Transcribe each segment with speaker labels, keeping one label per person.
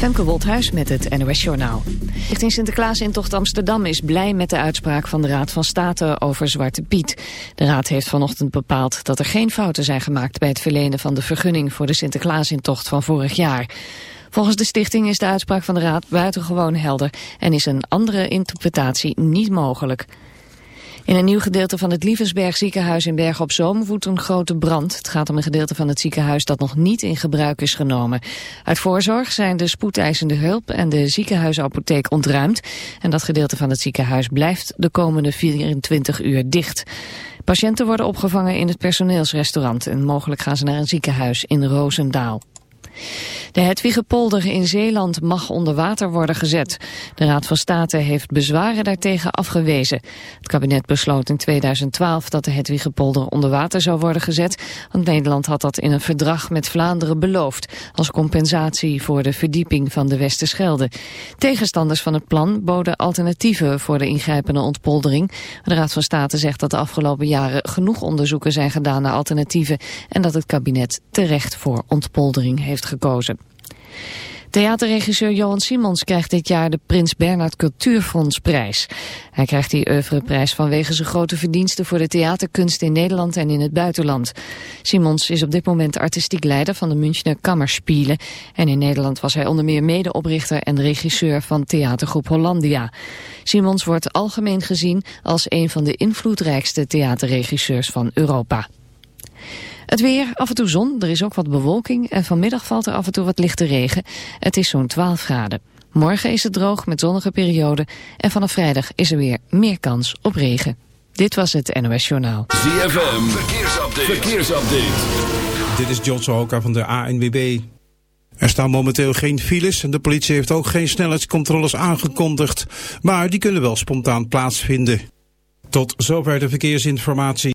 Speaker 1: Femke Wolthuis met het NOS Journaal. Richting Sinterklaas in Tocht Amsterdam is blij met de uitspraak van de Raad van State over Zwarte Piet. De Raad heeft vanochtend bepaald dat er geen fouten zijn gemaakt bij het verlenen van de vergunning voor de Sinterklaas in Tocht van vorig jaar. Volgens de stichting is de uitspraak van de Raad buitengewoon helder en is een andere interpretatie niet mogelijk. In een nieuw gedeelte van het Lievensberg ziekenhuis in Berg op Zoom woedt een grote brand. Het gaat om een gedeelte van het ziekenhuis dat nog niet in gebruik is genomen. Uit voorzorg zijn de spoedeisende hulp en de ziekenhuisapotheek ontruimd. En dat gedeelte van het ziekenhuis blijft de komende 24 uur dicht. Patiënten worden opgevangen in het personeelsrestaurant en mogelijk gaan ze naar een ziekenhuis in Roosendaal. De Hedwiggepolder in Zeeland mag onder water worden gezet. De Raad van State heeft bezwaren daartegen afgewezen. Het kabinet besloot in 2012 dat de Hedwiggepolder onder water zou worden gezet, want Nederland had dat in een verdrag met Vlaanderen beloofd, als compensatie voor de verdieping van de Westerschelde. Tegenstanders van het plan boden alternatieven voor de ingrijpende ontpoldering. De Raad van State zegt dat de afgelopen jaren genoeg onderzoeken zijn gedaan naar alternatieven en dat het kabinet terecht voor ontpoldering heeft gekozen. Theaterregisseur Johan Simons krijgt dit jaar de Prins Bernhard Cultuurfondsprijs. Hij krijgt die oeuvreprijs vanwege zijn grote verdiensten voor de theaterkunst in Nederland en in het buitenland. Simons is op dit moment artistiek leider van de Münchner Kammerspielen. En in Nederland was hij onder meer medeoprichter en regisseur van theatergroep Hollandia. Simons wordt algemeen gezien als een van de invloedrijkste theaterregisseurs van Europa. Het weer, af en toe zon, er is ook wat bewolking en vanmiddag valt er af en toe wat lichte regen. Het is zo'n 12 graden. Morgen is het droog met zonnige perioden en vanaf vrijdag is er weer meer kans op regen. Dit was het NOS Journaal.
Speaker 2: ZFM, verkeersupdate. verkeersupdate.
Speaker 3: Dit is John Sohoka van de ANWB. Er staan momenteel geen files en de politie heeft ook geen snelheidscontroles aangekondigd. Maar die kunnen wel spontaan plaatsvinden. Tot zover de verkeersinformatie.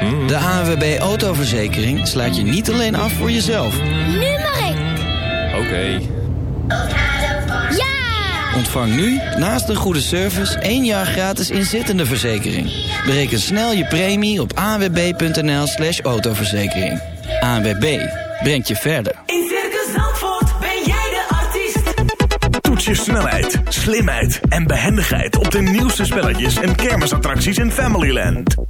Speaker 4: De ANWB Autoverzekering slaat je niet alleen af voor jezelf.
Speaker 5: Nu mag ik.
Speaker 2: Oké.
Speaker 5: Ja!
Speaker 4: Ontvang nu, naast een goede service, één jaar gratis inzittende verzekering. Bereken snel je premie op anwb.nl slash autoverzekering. ANWB, brengt je verder.
Speaker 6: In Circus Zandvoort ben jij de artiest.
Speaker 7: Toets je snelheid, slimheid en behendigheid op de nieuwste spelletjes en kermisattracties in Familyland.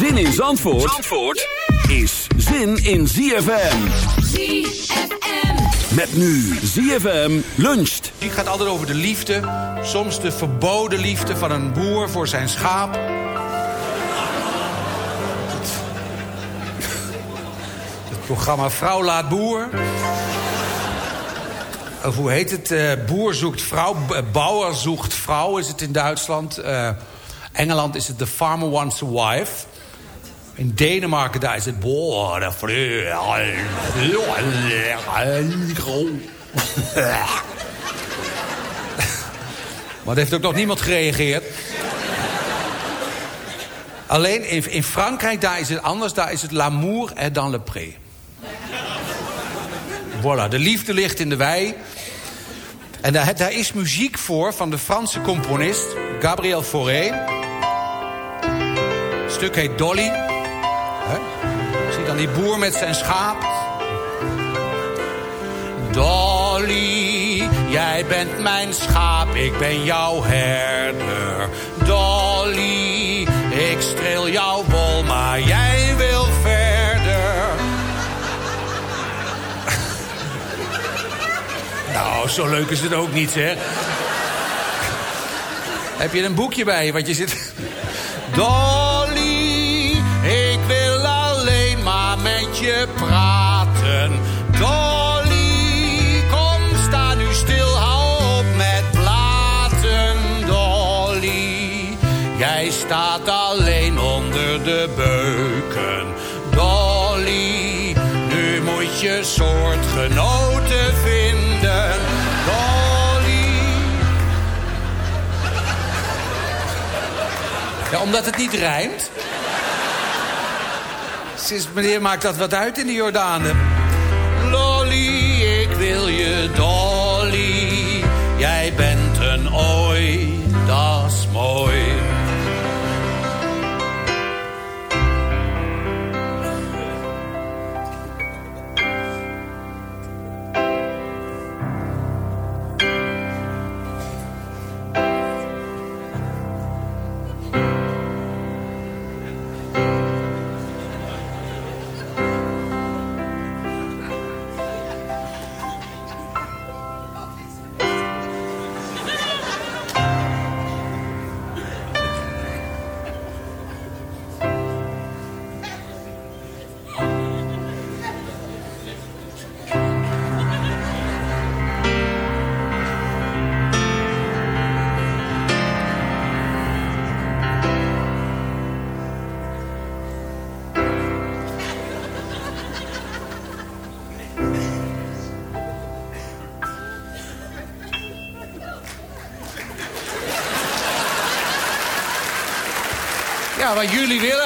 Speaker 2: Zin in Zandvoort, Zandvoort is zin in ZFM.
Speaker 6: ZFM.
Speaker 2: Met nu ZFM luncht.
Speaker 8: Die gaat altijd over de liefde. Soms de verboden liefde van een boer voor zijn schaap. Het programma Vrouw laat boer. Of hoe heet het? Eh, boer zoekt vrouw. B- Bauer zoekt vrouw is het in Duitsland. Eh, Engeland is het The Farmer Wants a Wife. In Denemarken daar is het... Maar er heeft ook nog niemand gereageerd. Alleen in, in Frankrijk, daar is het anders. Daar is het l'amour est dans le pré. Voilà, de liefde ligt in de wei. En daar, daar is muziek voor van de Franse componist Gabriel Fauré. Het stuk heet Dolly. Hè? Dan die boer met zijn schaap. Dolly, jij bent mijn schaap, ik ben jouw herder. Dolly, ik streel jouw wol, maar jij wil verder. nou, zo leuk is het ook niet, zeg. Heb je een boekje bij je wat je zit... Dolly, praten. Dolly, kom, sta nu stil, hou op met praten. Dolly, jij staat alleen onder de beuken. Dolly, nu moet je soortgenoten vinden. Dolly. Ja, omdat het niet rijmt. Sinds meneer maakt dat wat uit in de Jordanen.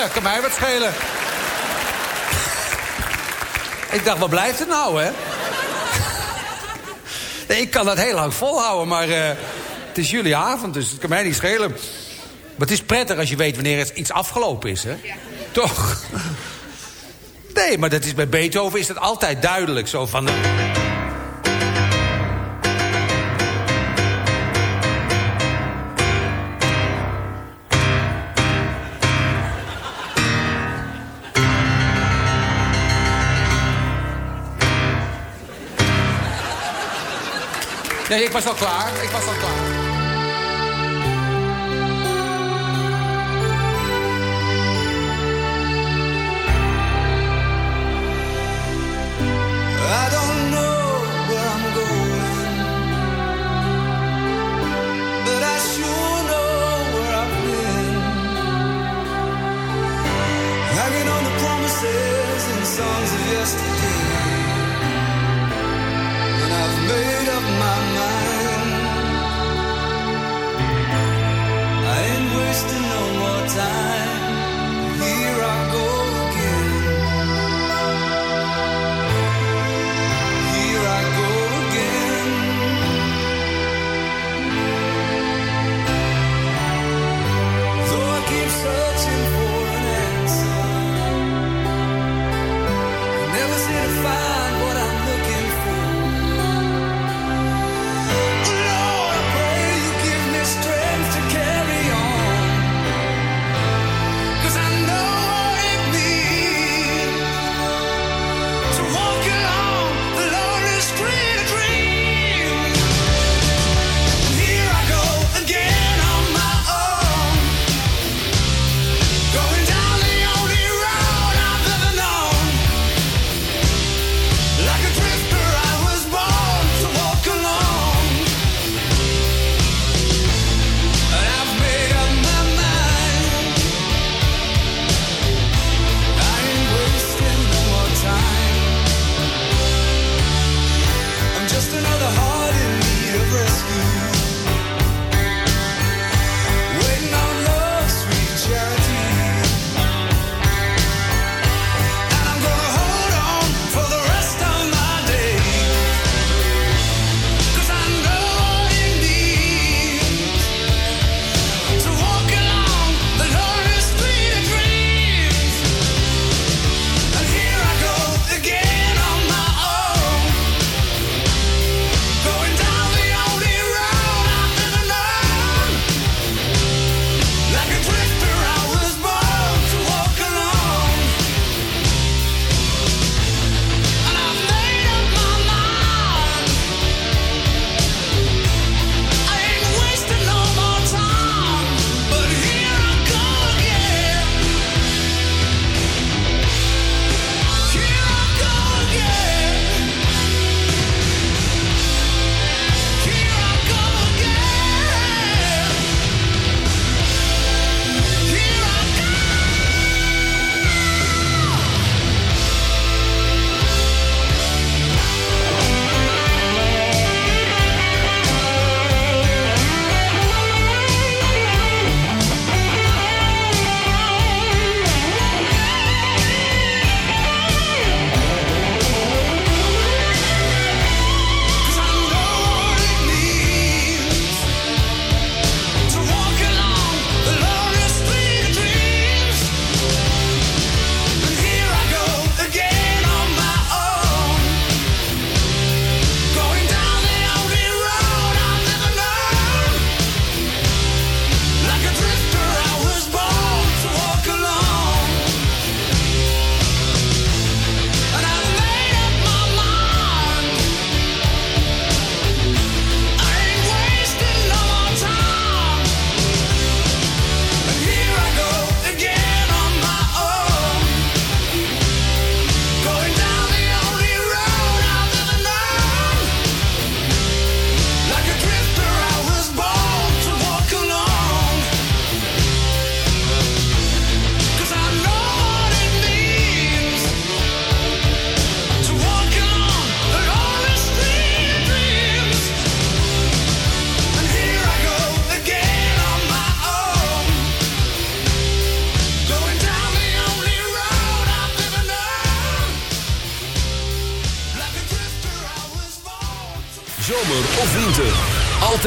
Speaker 8: Willen, kan mij wat schelen. Ik dacht, wat blijft het nou, hè? Nee, ik kan dat heel lang volhouden, maar eh, het is jullie avond, dus het kan mij niet schelen. Maar het is prettig als je weet wanneer het iets afgelopen is, hè? Toch? Nee, maar dat is, bij Beethoven is het altijd duidelijk. Zo van... Nee, ik was al klaar. Ik was al klaar.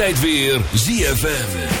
Speaker 2: tijd weer ZFM.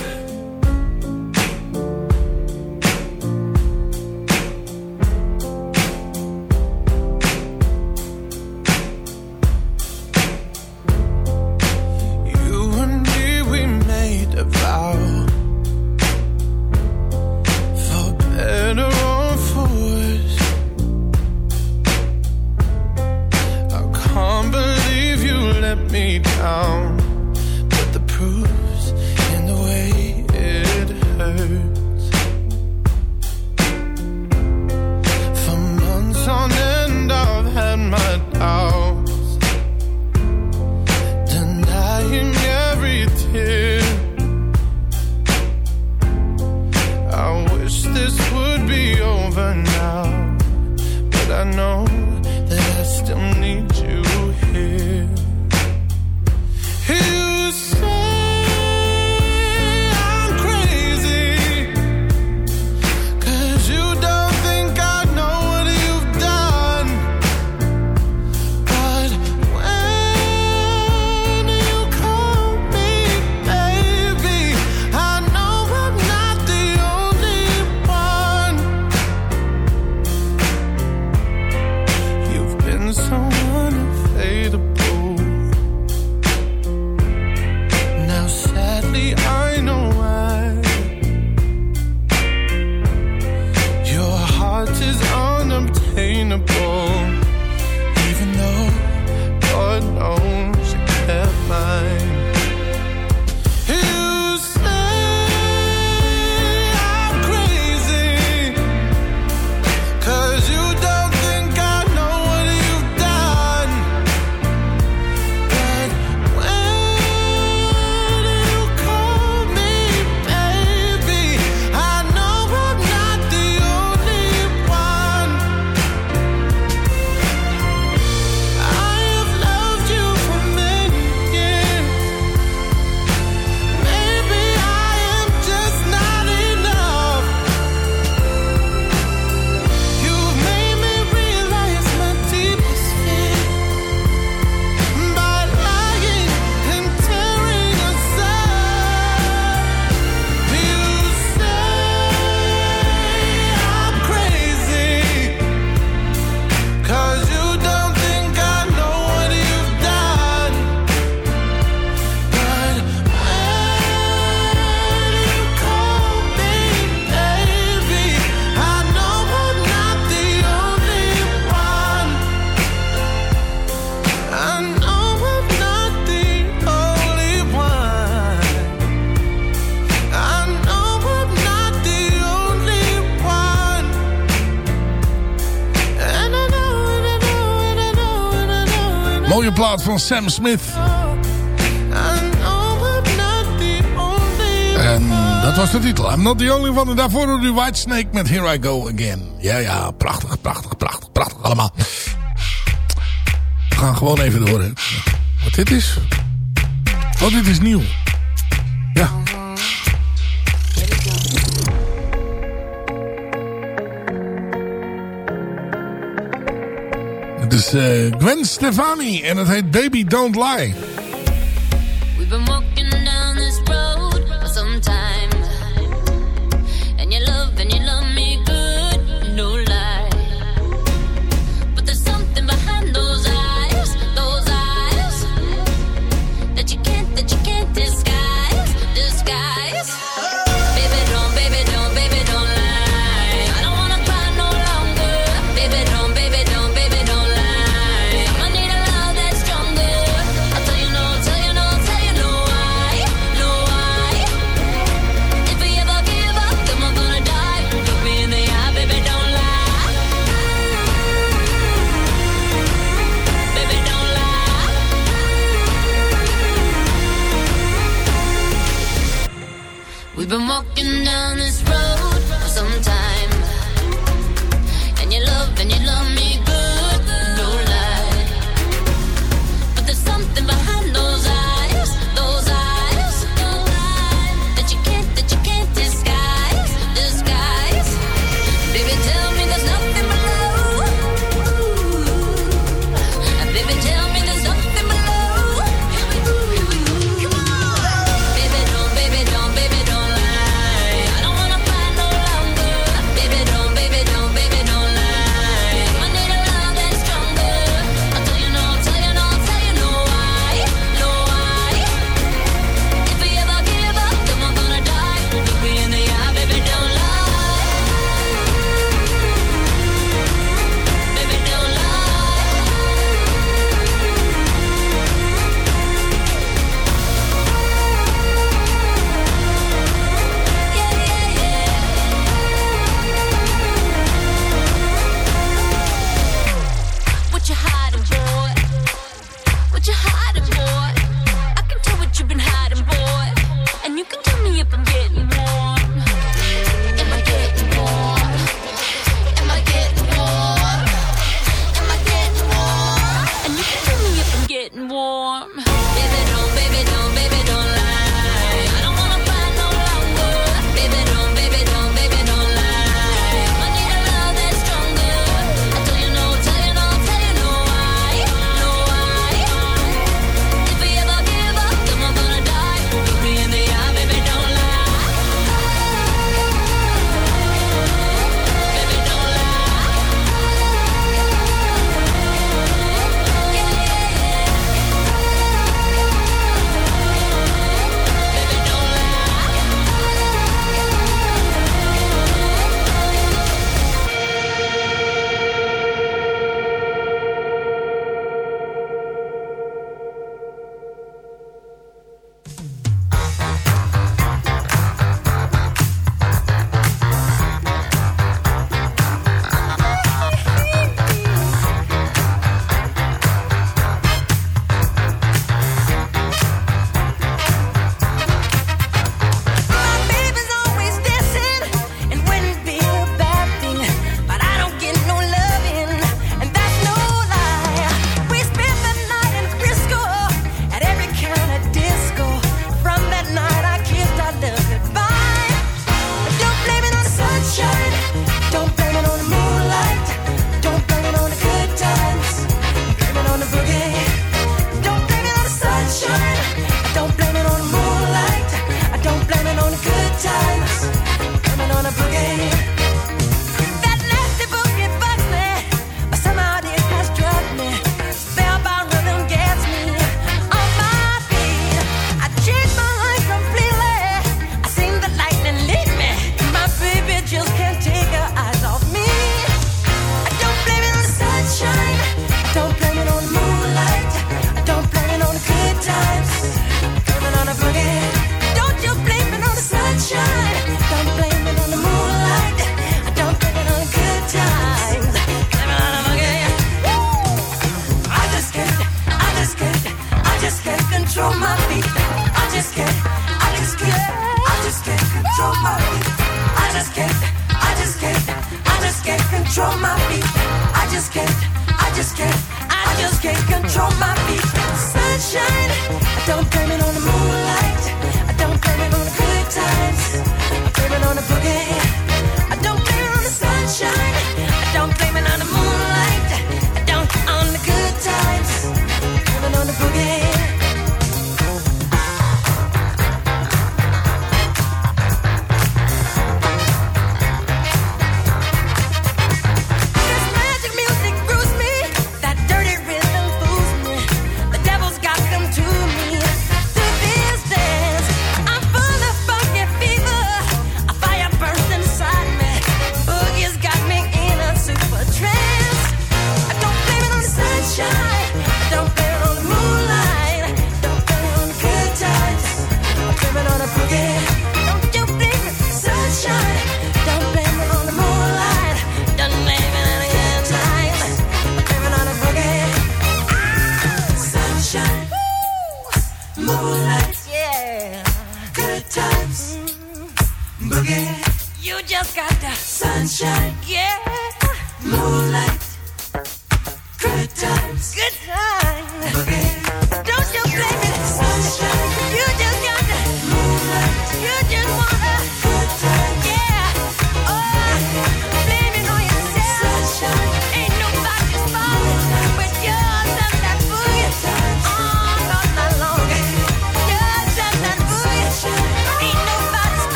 Speaker 5: Sam Smith. En dat was de titel. I'm not the only one. En daarvoor de White Snake met Here I Go Again. Ja, ja, prachtig, prachtig, prachtig, prachtig allemaal. We gaan gewoon even door. Wat dit is? Oh, dit is nieuw. is eh, Gwen Stefani en het heet Baby Don't Lie.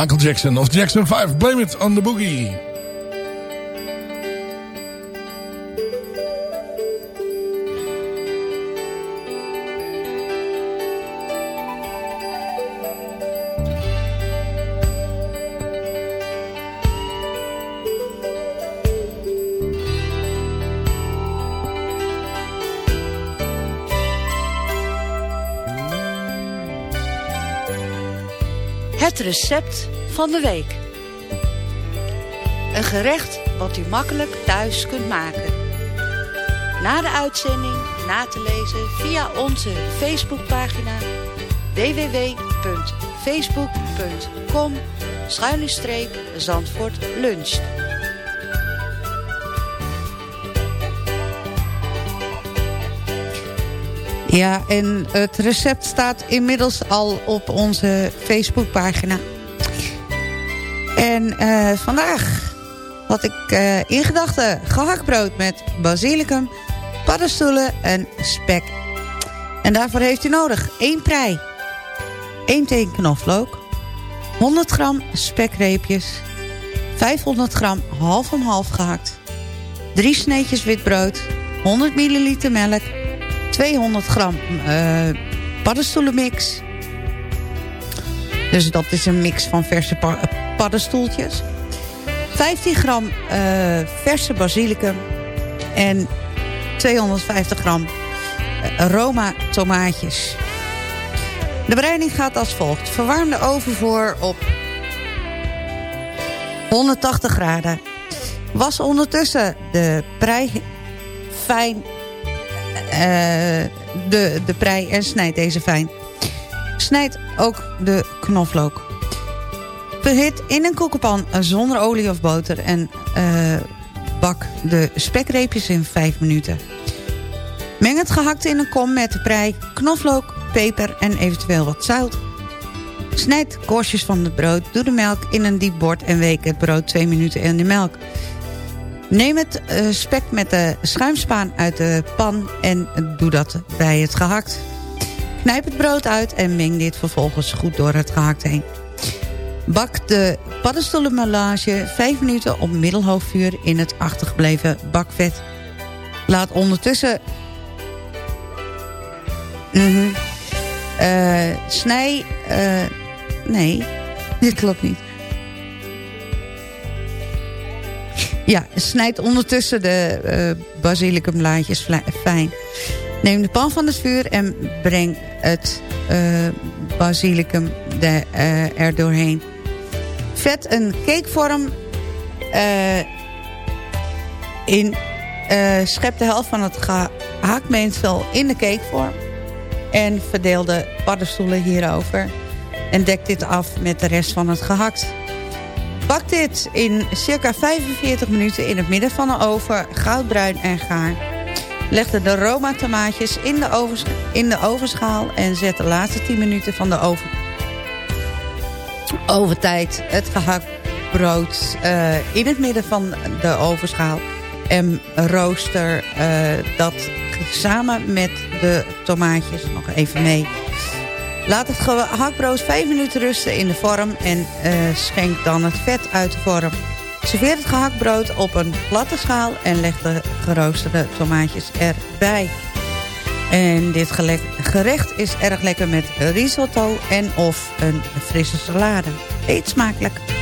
Speaker 9: Michael Jackson of Jackson 5. Blame it on the boogie.
Speaker 10: Het recept van de week. Een gerecht wat u makkelijk thuis kunt maken.
Speaker 11: Na de uitzending na te lezen via onze Facebookpagina www.facebook.com schuine Zandvoort Lunch.
Speaker 10: Ja, en het recept staat inmiddels al op onze Facebookpagina. En eh, vandaag had ik uh, in gedachten gehaktbrood met basilicum, paddenstoelen en spek. En daarvoor heeft u nodig 1 prei, 1 teen knoflook, 100 gram spekreepjes, 500 gram half om half gehakt, 3 sneetjes witbrood, 100 milliliter melk, 200 gram uh, paddenstoelenmix. Dus dat is een mix van verse paddenstoeltjes. 15 gram uh, verse basilicum. En 250 gram uh, Roma tomaatjes. De bereiding gaat als volgt. Verwarm de oven voor op 180 graden. Was ondertussen de prei fijn uh, de, de prei en snijd deze fijn. Snijd ook de knoflook. Verhit in een koekenpan zonder olie of boter en uh, bak de spekreepjes in 5 minuten. Meng het gehakt in een kom met prei, knoflook, peper en eventueel wat zout. Snijd korstjes van het brood, doe de melk in een diep bord en week het brood 2 minuten in de melk. Neem het uh, spek met de schuimspaan uit de pan en doe dat bij het gehakt. Knijp het brood uit en meng dit vervolgens goed door het gehakt heen. Bak de paddenstoelenmelage 5 minuten op middelhoog vuur in het achtergebleven bakvet. Laat ondertussen... -hmm. uh, snij... Uh, nee, dit klopt niet. Ja, snijd ondertussen de uh, basilicumlaadjes fijn. Neem de pan van het vuur en breng het basilicum de, er doorheen. Vet een cakevorm uh, in. schep de helft van het gehaktmengsel in de cakevorm. En verdeel de paddenstoelen hierover. En dek dit af met de rest van het gehakt. Bak dit in circa 45 minuten in het midden van de oven, goudbruin en gaar. Leg de Roma tomaatjes in de, in de ovenschaal en zet de laatste 10 minuten van de oven. Overtijd het gehakt brood uh, in het midden van de ovenschaal. En rooster uh, dat samen met de tomaatjes nog even mee. Laat het gehaktbrood 5 minuten rusten in de vorm en uh, schenk dan het vet uit de vorm. Serveer het gehaktbrood op een platte schaal en leg de geroosterde tomaatjes erbij. En dit gerecht is erg lekker met risotto en of een frisse salade. Eet smakelijk!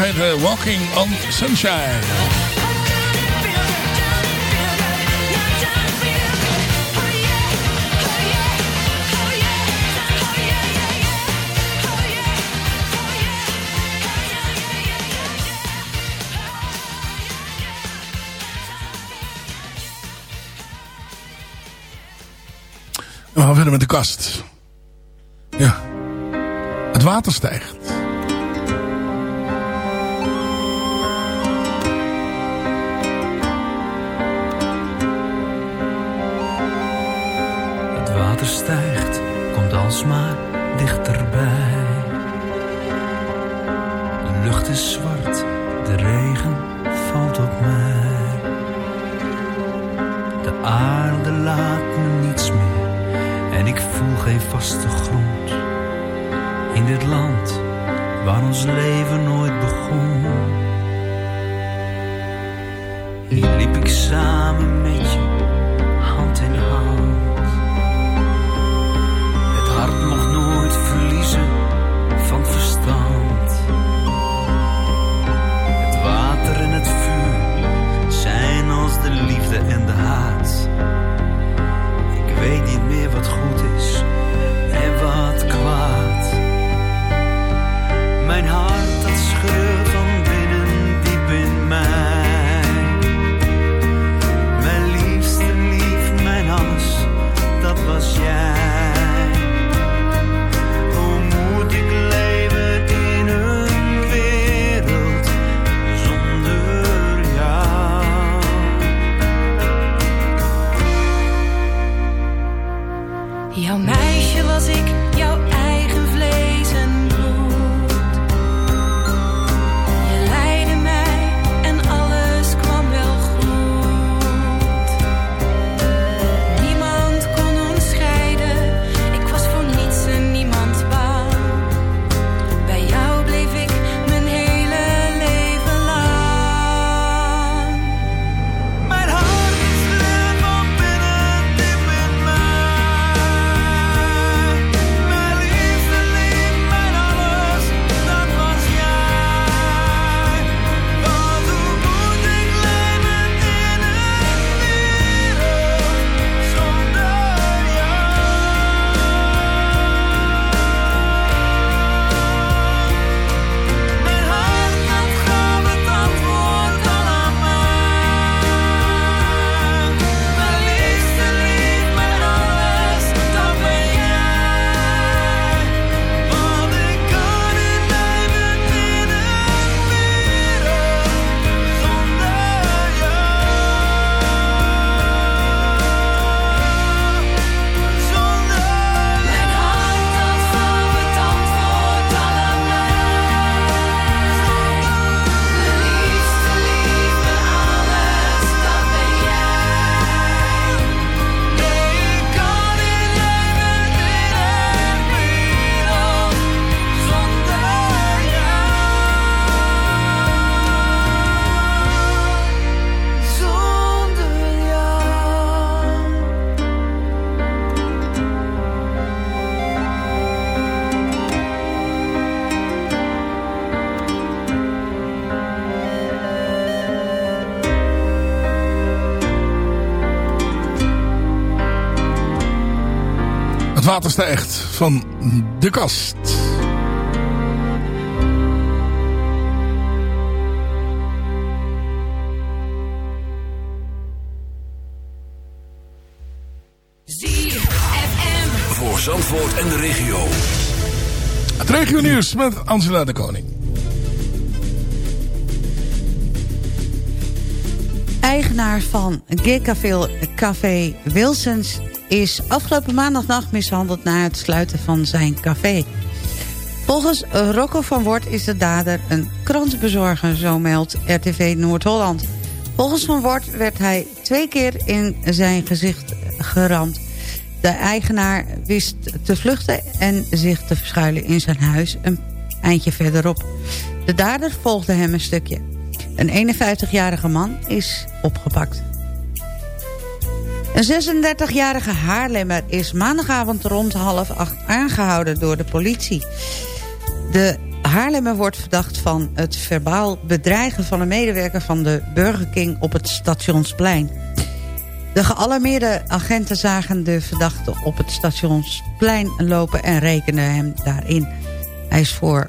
Speaker 6: heette eh, Walking on Sunshine. We gaan verder met de kast. Ja. Het water stijgt.
Speaker 9: Laatste echt van De
Speaker 6: Kast.
Speaker 12: Voor Zandvoort en de regio.
Speaker 6: Het regio nieuws met Angela de Koning.
Speaker 10: Eigenaar van Gay Café Wilsons is afgelopen maandagnacht mishandeld na het sluiten van zijn café. Volgens Rocco van Wort is de dader een krantenbezorger, zo meldt RTV Noord-Holland. Volgens Van Wort werd hij twee keer in zijn gezicht geramd. De eigenaar wist te vluchten en zich te verschuilen in zijn huis een eindje verderop. De dader volgde hem een stukje. Een 51-jarige man is opgepakt. Een 36-jarige Haarlemmer is maandagavond rond half acht aangehouden door de politie. De Haarlemmer wordt verdacht van het verbaal bedreigen van een medewerker van de Burger King op het stationsplein. De gealarmeerde agenten zagen de verdachte op het stationsplein lopen en rekenden hem daarin. Hij is voor,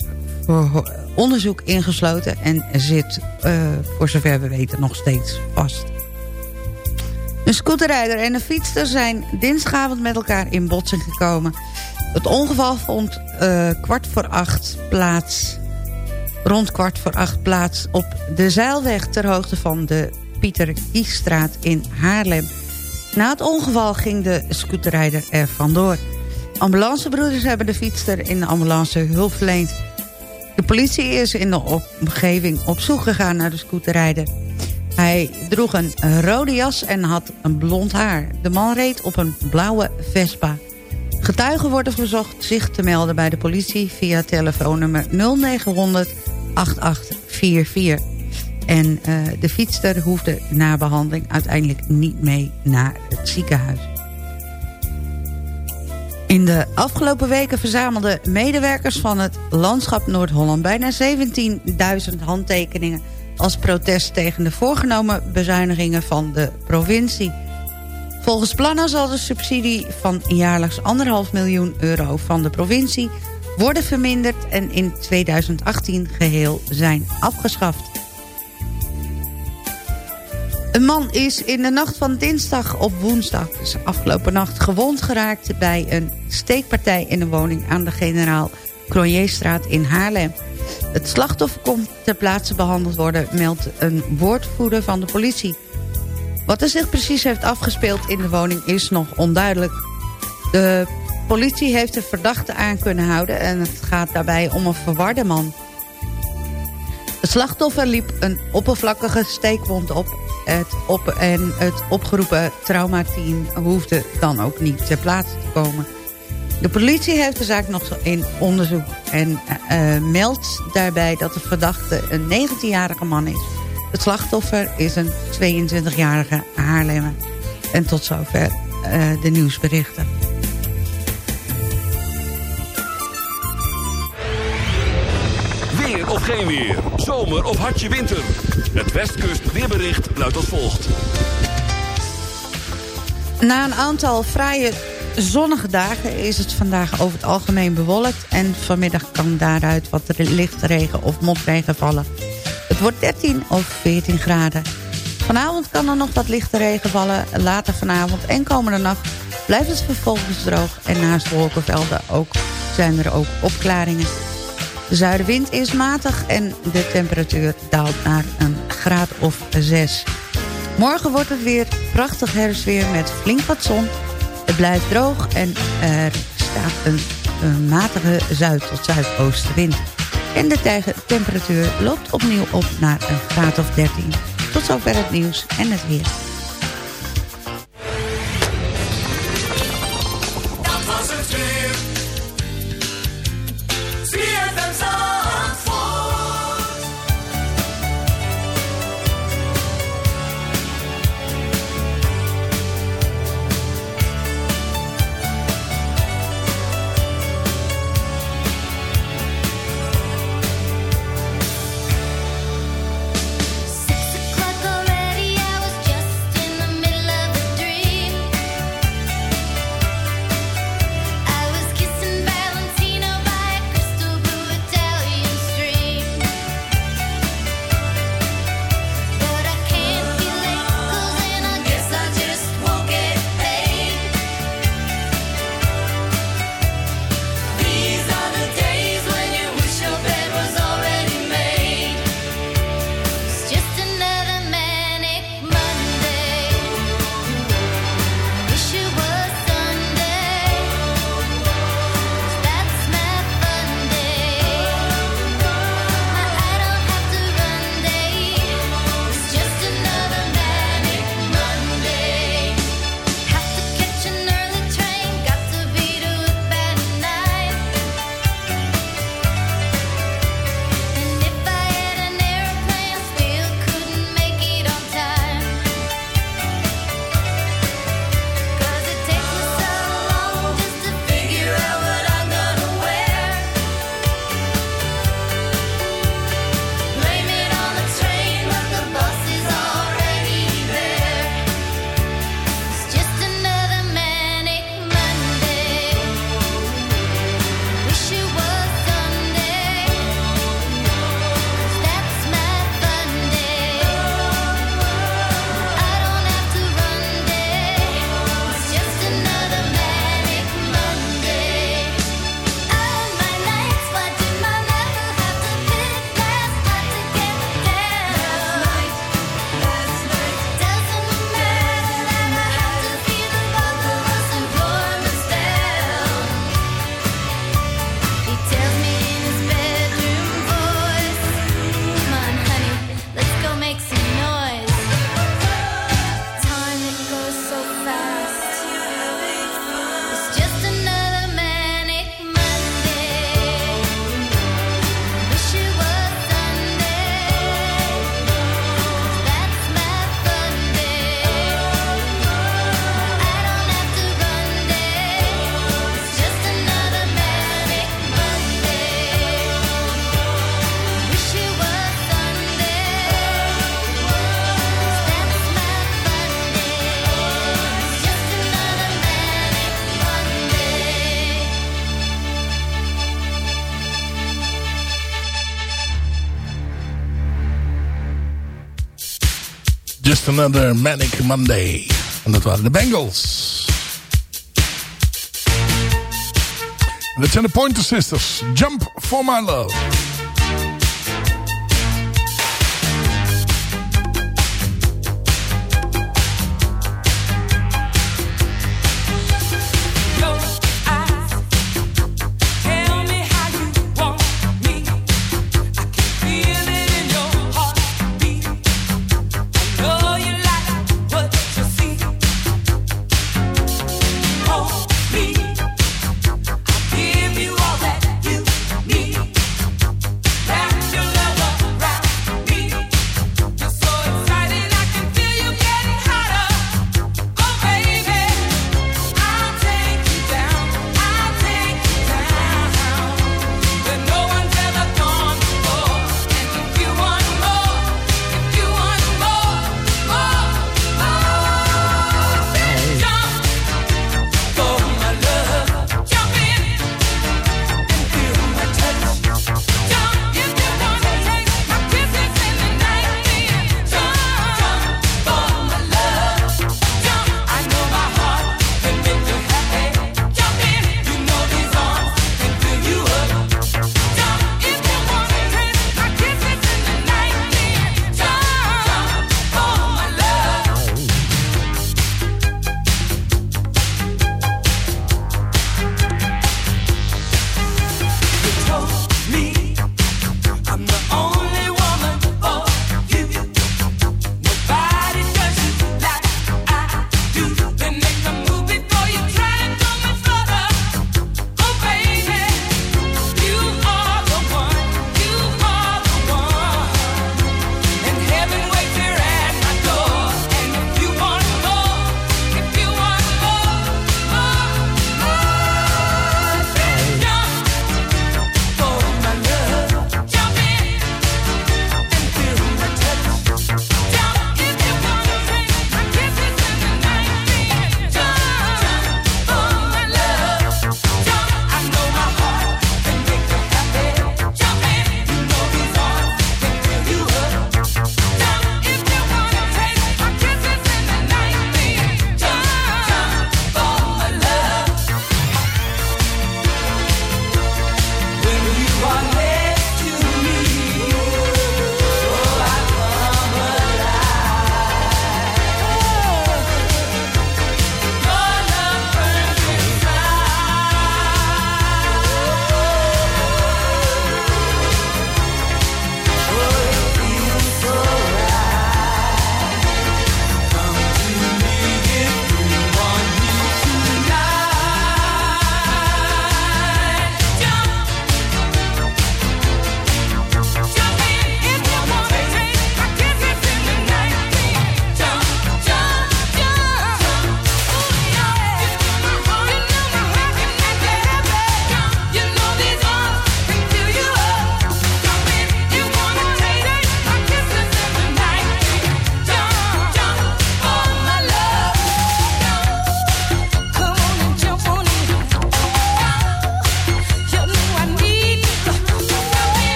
Speaker 10: onderzoek ingesloten en zit, eh, voor zover we weten, nog steeds vast. Een scooterrijder en een fietster zijn dinsdagavond met elkaar in botsing gekomen. Het ongeval vond eh, kwart voor acht plaats, rond kwart voor acht plaats... op de Zeilweg ter hoogte van de Pieter Kiesstraat in Haarlem. Na het ongeval ging de scooterrijder er vandoor. Ambulancebroeders hebben de fietster in de ambulance hulp verleend. De politie is in de omgeving op zoek gegaan naar de scooterrijder. Hij droeg een rode jas en had een blond haar. De man reed op een blauwe Vespa. Getuigen worden verzocht zich te melden bij de politie... via telefoonnummer 0900 8844. En uh, de fietster hoefde na behandeling uiteindelijk niet mee naar het ziekenhuis. In de afgelopen weken verzamelden medewerkers van het Landschap Noord-Holland... bijna 17.000 handtekeningen als protest tegen de voorgenomen bezuinigingen van de provincie. Volgens plannen zal de subsidie van jaarlijks 1,5 miljoen euro van de provincie worden verminderd en in 2018 geheel zijn afgeschaft. Een man is in de nacht van dinsdag op woensdag, dus afgelopen nacht, gewond geraakt bij een steekpartij in een woning aan de generaal Cronjestraat in Haarlem. Het slachtoffer kon ter plaatse behandeld worden, meldt een woordvoerder van de politie. Wat er zich precies heeft afgespeeld in de woning is nog onduidelijk. De politie heeft de verdachte aan kunnen houden en het gaat daarbij om een verwarde man. Het slachtoffer liep een oppervlakkige steekwond op. Het op en het opgeroepen traumateam hoefde dan ook niet ter plaatse te komen. De politie heeft de zaak nog in onderzoek en uh, meldt daarbij dat de verdachte een 19-jarige man is. Het slachtoffer is een 22-jarige Haarlemmer. En tot zover uh, de nieuwsberichten.
Speaker 2: Weer of geen weer. Zomer of hartje winter. Het Westkust weerbericht luidt als volgt.
Speaker 10: Na een aantal fraaie zonnige dagen is het vandaag over het algemeen bewolkt... en vanmiddag kan daaruit wat lichte regen of motregen vallen. Het wordt 13 of 14 graden. Vanavond kan er nog wat lichte regen vallen. Later vanavond en komende nacht blijft het vervolgens droog... en naast wolkenvelden ook, zijn er ook opklaringen. De zuidenwind is matig en de temperatuur daalt naar een graad of 6. Morgen wordt het weer prachtig herfstweer met flink wat zon het blijft droog en er staat een, matige zuid- tot zuidoostenwind. En de temperatuur loopt opnieuw op naar een graad of 13. Tot zover het nieuws en het weer.
Speaker 5: Another Manic Monday. En dat waren de Bengals. Dat zijn de Pointer Sisters. Jump for my love.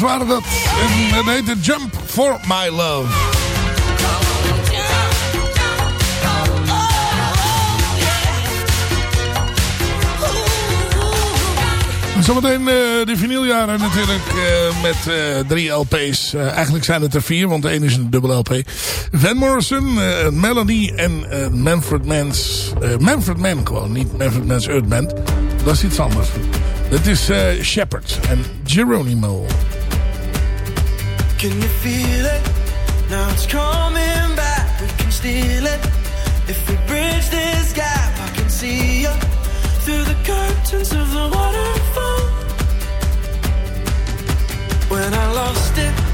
Speaker 5: waren dat. En heette Jump for My Love. Zometeen uh, de vinyljaren natuurlijk eh, met eh, drie LP's. eigenlijk zijn het er vier, want één is een dubbel LP. Van Morrison, Melanie en Manfred Mann's... Manfred Man gewoon, niet Manfred Man's Earth Dat is iets anders. Dat is Shepard en Geronimo.
Speaker 6: Can you feel it? Now it's coming back. We can steal it. If we bridge this gap, I can see you through the curtains of the waterfall. When I lost it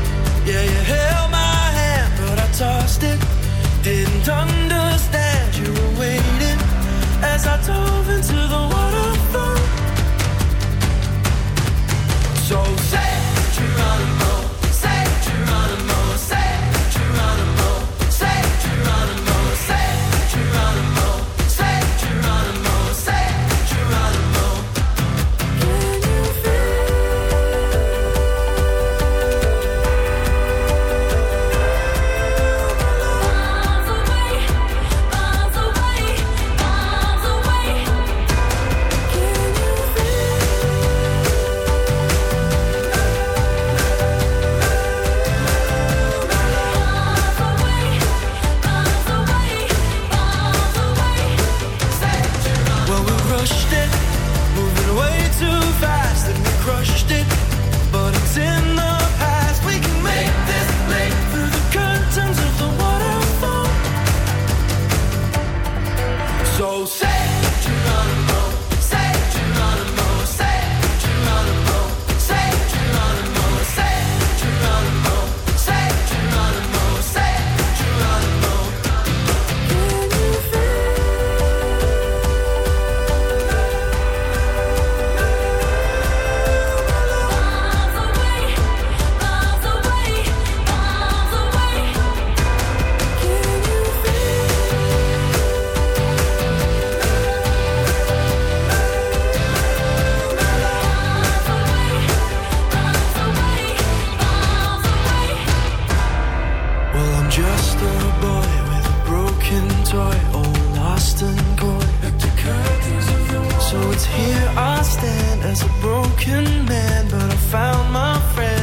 Speaker 6: as a broken man, but I found my friend.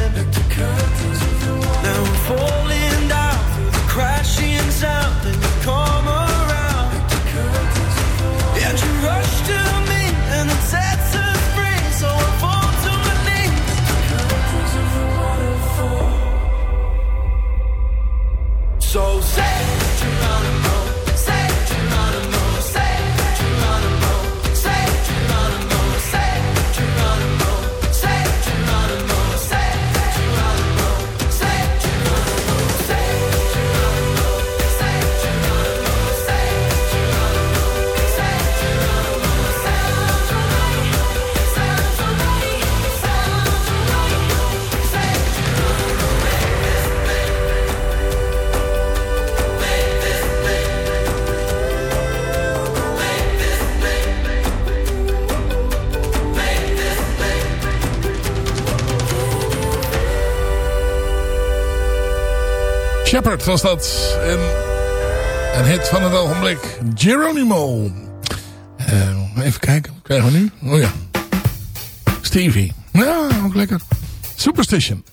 Speaker 5: Was dat. En een hit van het ogenblik. Geronimo. Eh, even kijken, krijgen we nu? Oh ja. Stevie. Ja, ook lekker. Superstition.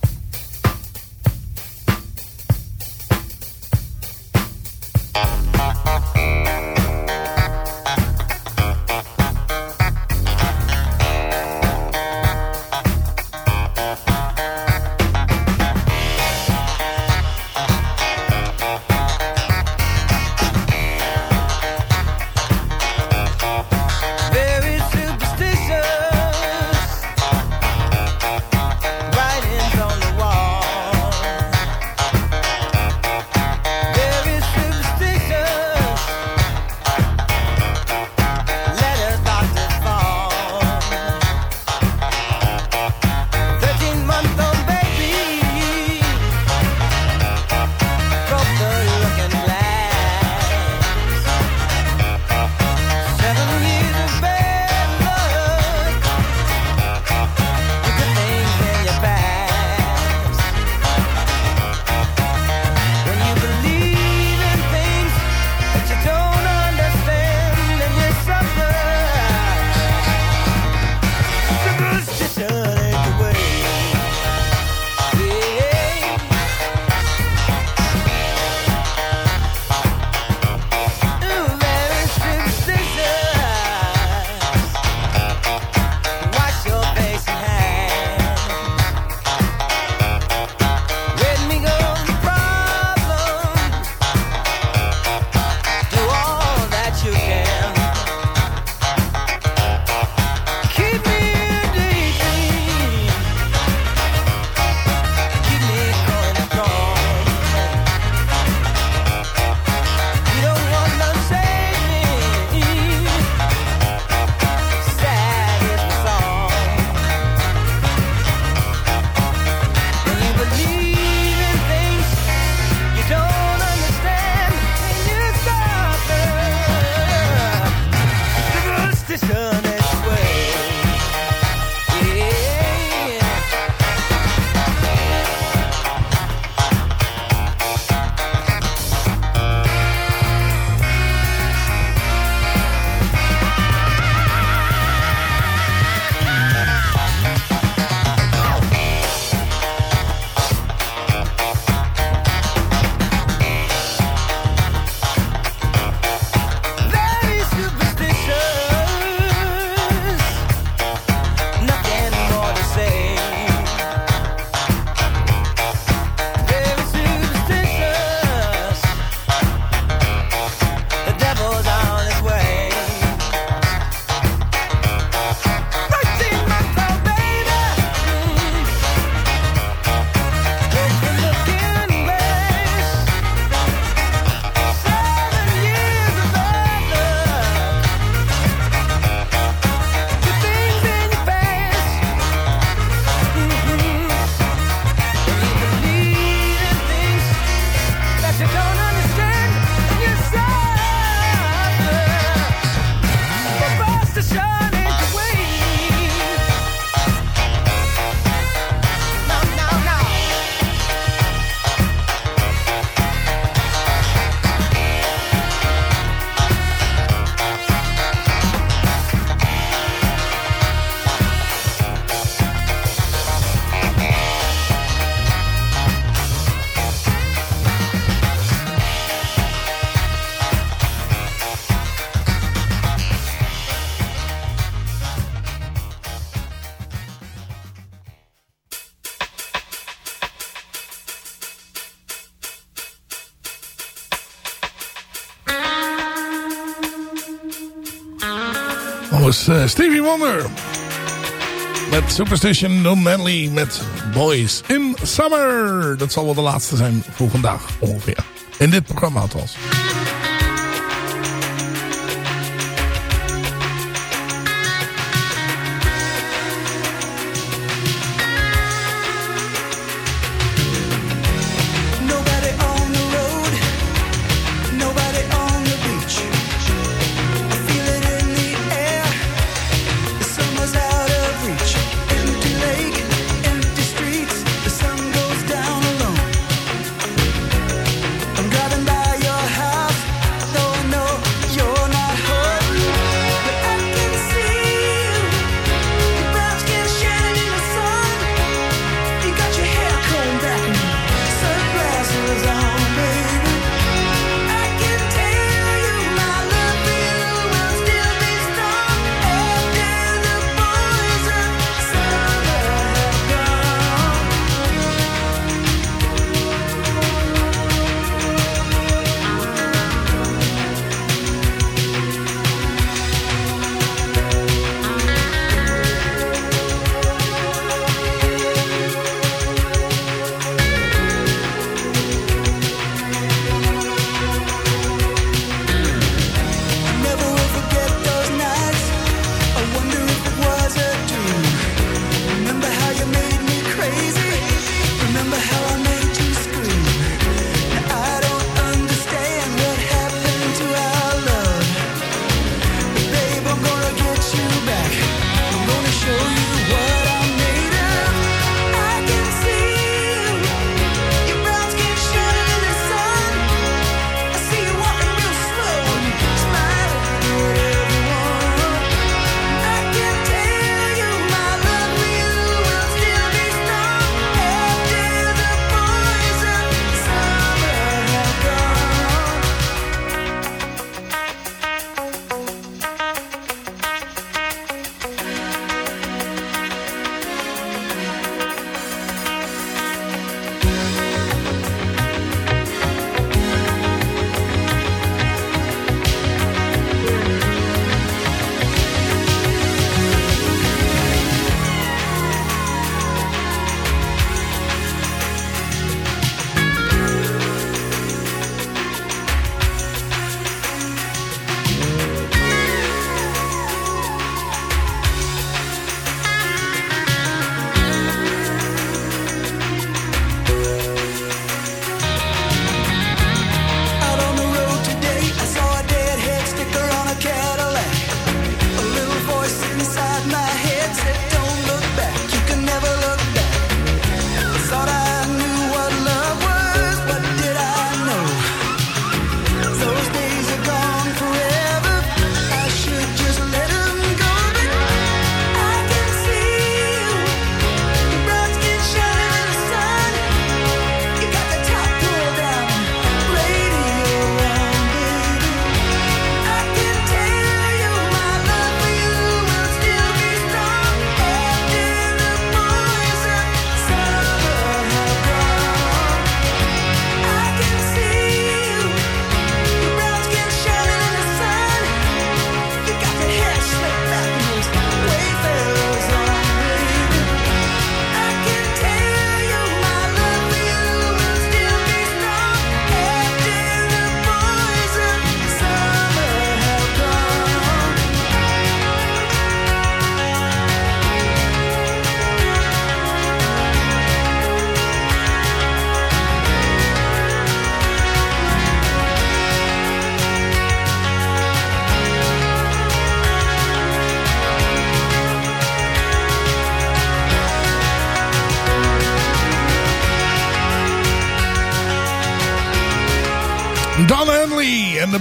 Speaker 6: Eh, Stevie Wonder. Met Superstition, No Manly met Boys in Summer. Dat zal wel de laatste zijn voor vandaag ongeveer. In dit programma althans.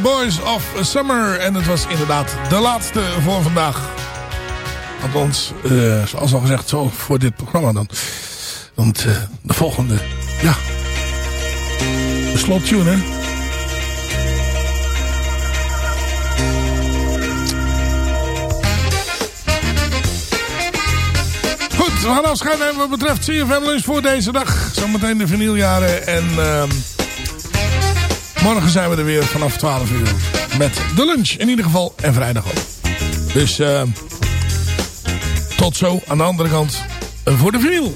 Speaker 9: Boys of Summer. En het was inderdaad de laatste voor vandaag. Althans, eh, zoals al gezegd, zo voor dit programma dan. Want eh, de volgende, ja, de slottune, hè. Goed, we gaan afscheid nemen wat betreft CFM Lunch voor deze dag. Zometeen de vinyljaren en... ehm, Morgen zijn we er weer vanaf 12 uur. Met de lunch in ieder geval. En vrijdag ook. Dus eh, tot zo aan de andere kant eh, voor de vinyl.